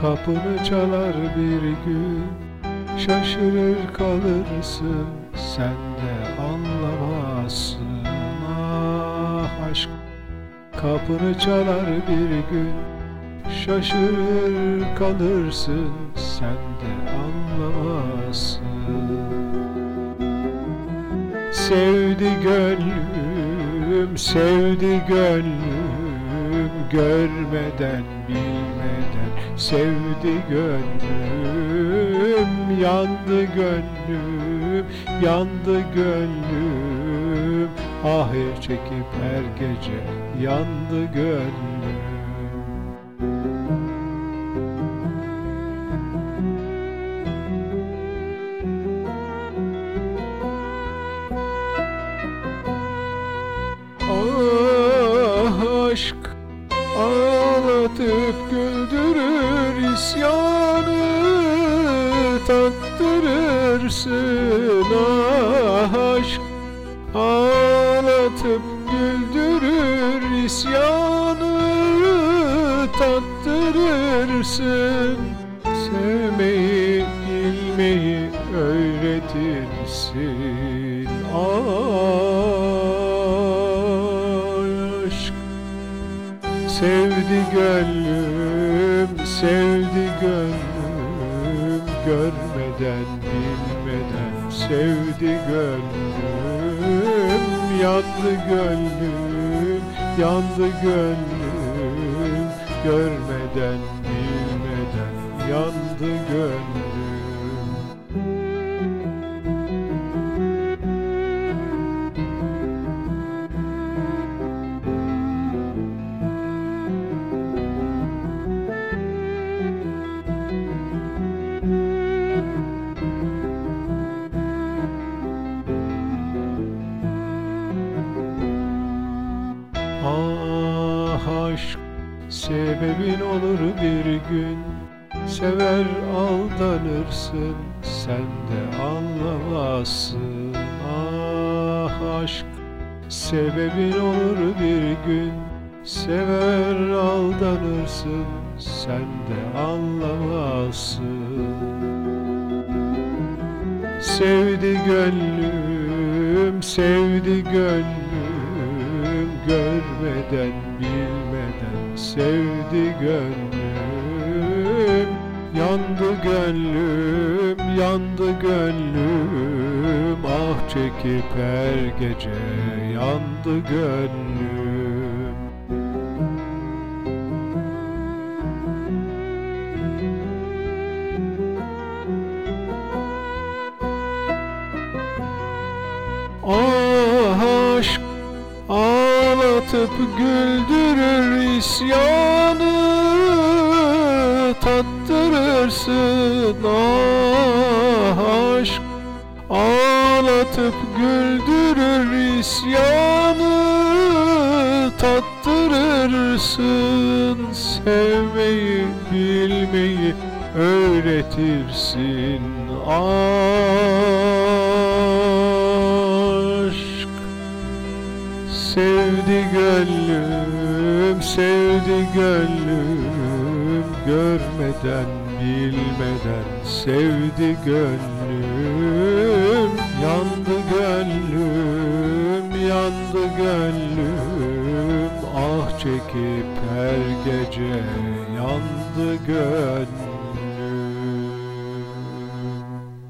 Kapını çalar bir gün Şaşırır kalırsın Sen de anlamazsın. Ah aşk Kapını çalar bir gün Şaşırır kalırsın Sen de anlamazsın. Sevdi gönlüm, sevdi gönlüm Görmeden, bilmeden sevdi gönlüm Yandı gönlüm, yandı gönlüm. Ahir çekip her gece yandı gönlüm. Ah aşk ağlatıp güldürür isyanı tattırırsın ah aşk. Ağlatıp güldürür isyanı tattırırsın. Sevmeyi bilmeyi öğretirsin aşk. Sevdi gönlüm, sevdi gönlüm Görmeden, bilmeden. Sevdi gönlüm Yandı gönlüm, yandı gönlüm. Görmeden, bilmeden yandı gönlüm sebebin olur bir gün. Sever aldanırsın sen de anlamazsın. Ah aşk sebebin olur bir gün. Sever aldanırsın sen de anlamazsın. Sevdi gönlüm, sevdi gönlüm Görmeden, bilmeden sevdi gönlüm. Yandı gönlüm, yandı gönlüm. Ah çekip her gece yandı gönlüm. Aşk ağlatıp güldürür isyanı tattırırsın. Ah aşk ağlatıp güldürür isyanı tattırırsın. Sevmeyi bilmeyi öğretirsin. Aşk Sevdi gönlüm, sevdi gönlüm Görmeden, bilmeden. Sevdi gönlüm Yandı gönlüm, yandı gönlüm. Ah çekip her gece yandı gönlüm